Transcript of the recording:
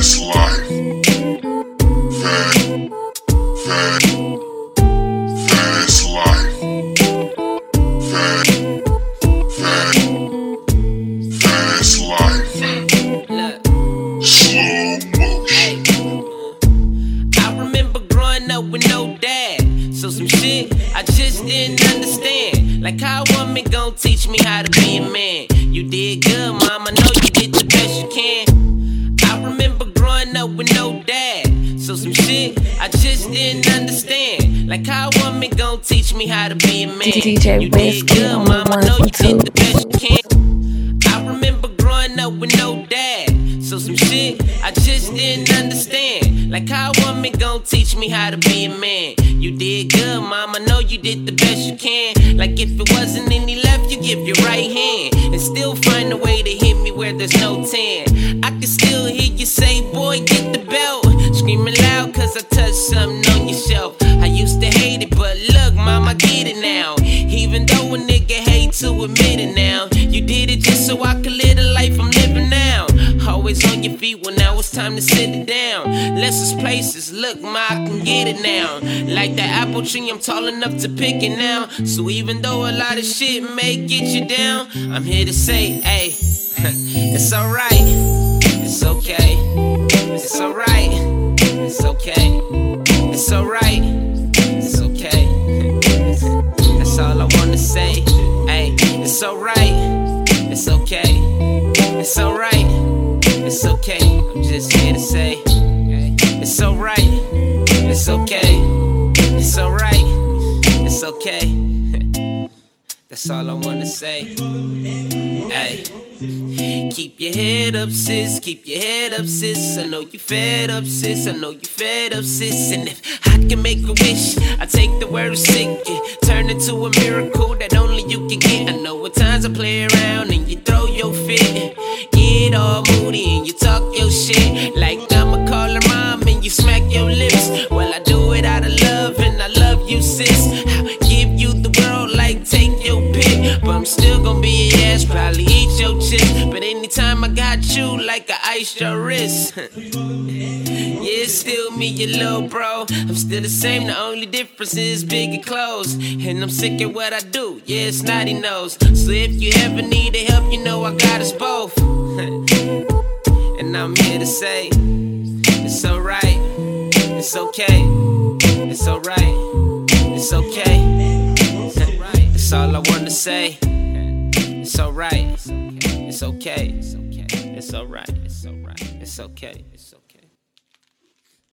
That's life. Life. Life. Slow motion. I remember growing up with no dad, so some shit I just didn't understand. Like how a woman gon' teach me how to be a man? You did good, mama. Know you did the best you can. So some shit I just didn't understand. Like how a woman gon' teach me how to be a man. DJ you did good, mom. I know you did the best you can. I remember growing up with no dad. So some shit I just didn't understand. Like how a woman gon' teach me how to be a man. You did good, mom. I know you did the best you can. Like if it wasn't any left, you give your right hand and still find a way to hit me where there's no tan. I can still hear you say, boy, get the belt. Screaming loud cause I touched something on your shelf. I used to hate it, but look, mom, I get it now. Even though a nigga hate to admit it now. You did it just so I could live the life I'm living now. Always on your feet when now it's time to sit it down. Lessons places, look, ma, I can get it now. Like that apple tree, I'm tall enough to pick it now. So even though a lot of shit may get you down, I'm here to say, hey, it's alright, it's okay, it's alright. It's okay, I'm just here to say It's alright, it's okay It's alright, it's okay That's all I wanna say Hey Keep your head up, sis. Keep your head up, sis. I know you fed up, sis. I know you fed up, sis. And if I can make a wish, I take the word sick and turn it to a miracle that only you can get. I know at times I play around and you throw your fit, get all moody and you talk your shit like I'ma call her mom and you smack your lips. Well, I do it out of love and I love you, sis. I'll give you the world like take your pick, but I'm still gonna be your ass, probably eat your chips. But anytime I got you, like I iced your wrist. yeah, it's still me, your little bro. I'm still the same, the only difference is bigger clothes. And I'm sick at what I do, yeah, it's naughty nose. So if you ever need help, you know I got us both. and I'm here to say, it's alright, it's okay, it's alright, it's okay. That's all I wanna say. It's alright. It's okay. It's okay. It's alright. It's alright. It's okay. It's okay.